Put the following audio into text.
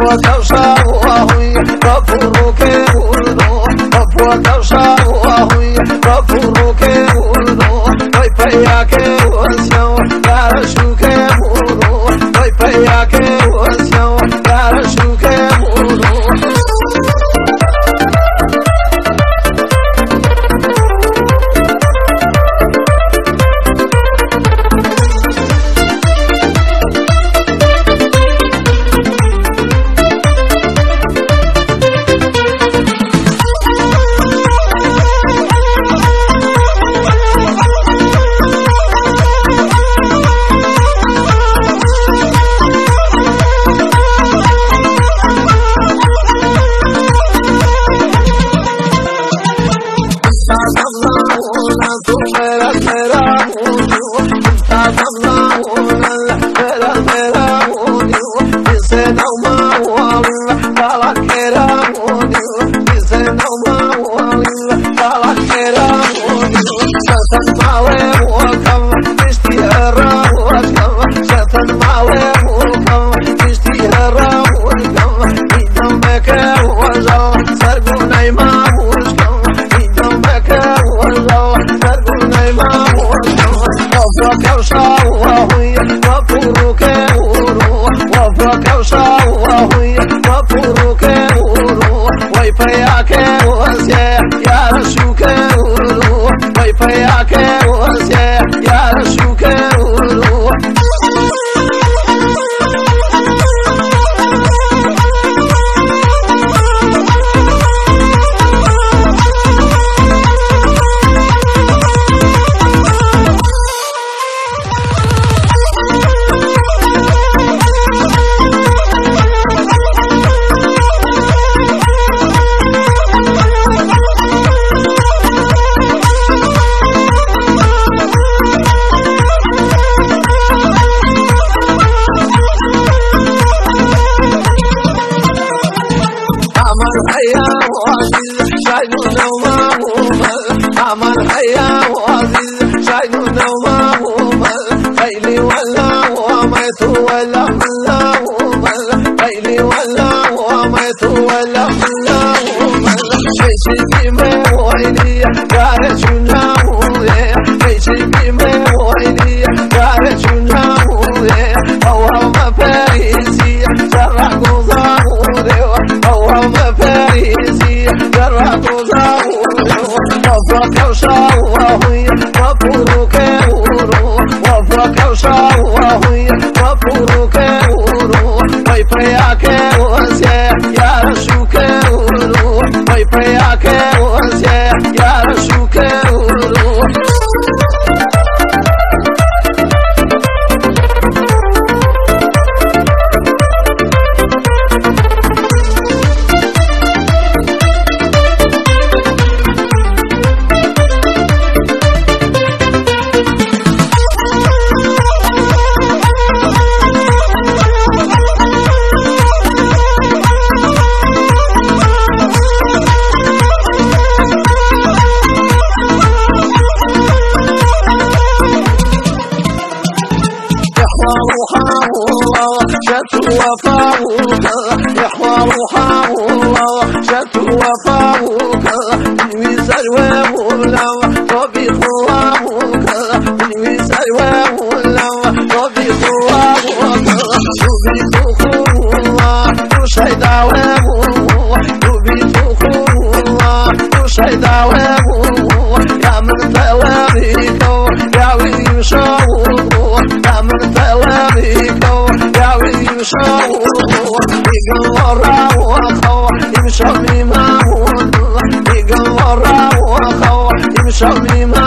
Vou até o chão, a ruim, procuro yake papel chau o papuru ke uru, oi o ke ozie, yara shu وعزيز شايفنا وما هما عمر حيا وعزيز شايفنا وما ولا وميت ولا ولا هما خيلي ولا Theo. الحق وفاؤك من سلواه لو وبقواه من سلواه لو وبقواه تبيت خروه تشهد عواه تبيت خروه تشهد عواه شمي ما هو يقمر وخوح يمشي ما